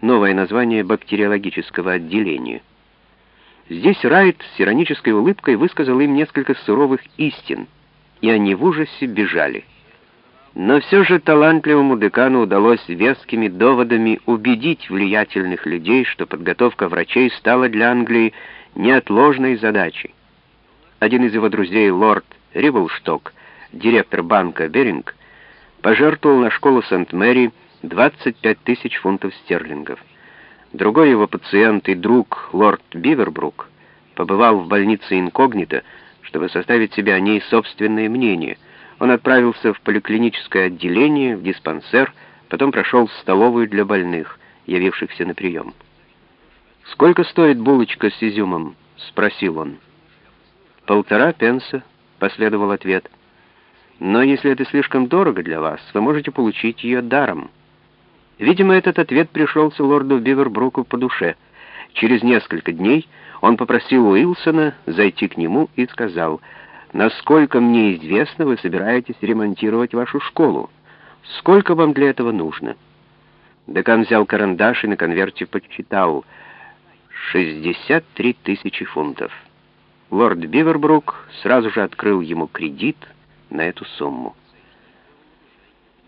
новое название бактериологического отделения. Здесь Райт с иронической улыбкой высказал им несколько суровых истин, и они в ужасе бежали. Но все же талантливому декану удалось вескими доводами убедить влиятельных людей, что подготовка врачей стала для Англии неотложной задачей. Один из его друзей, лорд Ривелшток, директор банка Беринг, пожертвовал на школу Сент-Мэри 25 тысяч фунтов стерлингов. Другой его пациент и друг, лорд Бивербрук, побывал в больнице инкогнито, чтобы составить себе о ней собственное мнение. Он отправился в поликлиническое отделение, в диспансер, потом прошел в столовую для больных, явившихся на прием. «Сколько стоит булочка с изюмом?» — спросил он. «Полтора пенса», — последовал ответ. «Но если это слишком дорого для вас, вы можете получить ее даром». Видимо, этот ответ пришелся лорду Бивербруку по душе. Через несколько дней он попросил Уилсона зайти к нему и сказал, «Насколько мне известно, вы собираетесь ремонтировать вашу школу. Сколько вам для этого нужно?» Декан взял карандаш и на конверте подсчитал «63 тысячи фунтов». Лорд Бивербрук сразу же открыл ему кредит на эту сумму.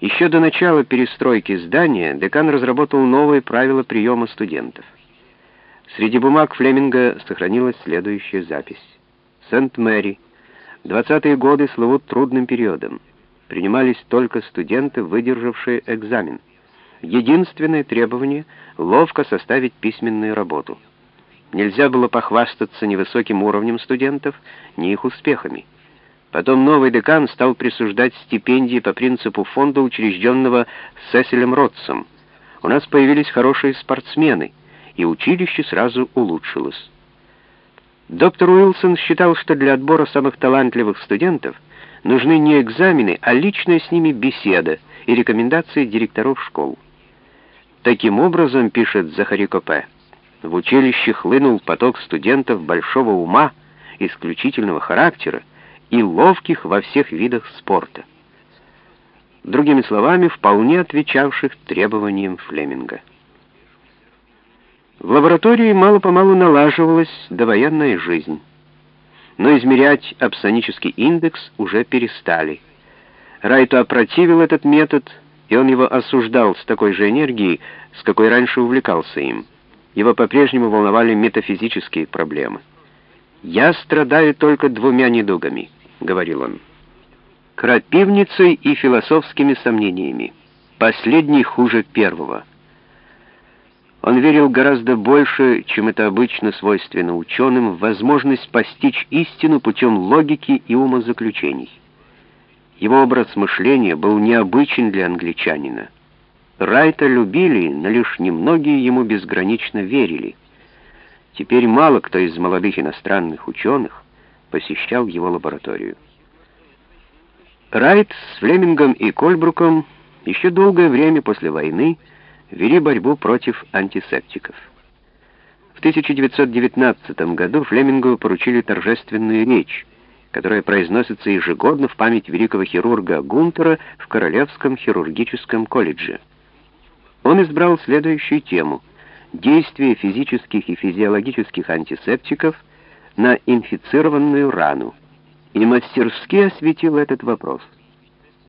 Еще до начала перестройки здания декан разработал новые правила приема студентов. Среди бумаг Флеминга сохранилась следующая запись. Сент-Мэри. 20-е годы слывут трудным периодом. Принимались только студенты, выдержавшие экзамен. Единственное требование — ловко составить письменную работу. Нельзя было похвастаться ни высоким уровнем студентов, ни их успехами. Потом новый декан стал присуждать стипендии по принципу фонда, учрежденного Сесилем Ротсом. У нас появились хорошие спортсмены, и училище сразу улучшилось. Доктор Уилсон считал, что для отбора самых талантливых студентов нужны не экзамены, а личная с ними беседа и рекомендации директоров школ. Таким образом, пишет Захари Копе, в училище хлынул поток студентов большого ума, исключительного характера, и ловких во всех видах спорта. Другими словами, вполне отвечавших требованиям Флеминга. В лаборатории мало-помалу налаживалась довоенная жизнь. Но измерять апсонический индекс уже перестали. Райту опротивил этот метод, и он его осуждал с такой же энергией, с какой раньше увлекался им. Его по-прежнему волновали метафизические проблемы. «Я страдаю только двумя недугами», — говорил он. «Крапивницей и философскими сомнениями. Последний хуже первого». Он верил гораздо больше, чем это обычно свойственно ученым, в возможность постичь истину путем логики и умозаключений. Его образ мышления был необычен для англичанина. Райта любили, но лишь немногие ему безгранично верили. Теперь мало кто из молодых иностранных ученых посещал его лабораторию. Райт с Флемингом и Кольбруком еще долгое время после войны вели борьбу против антисептиков. В 1919 году Флемингу поручили торжественную речь, которая произносится ежегодно в память великого хирурга Гунтера в Королевском хирургическом колледже. Он избрал следующую тему — действие физических и физиологических антисептиков — на инфицированную рану. И мастерски осветил этот вопрос —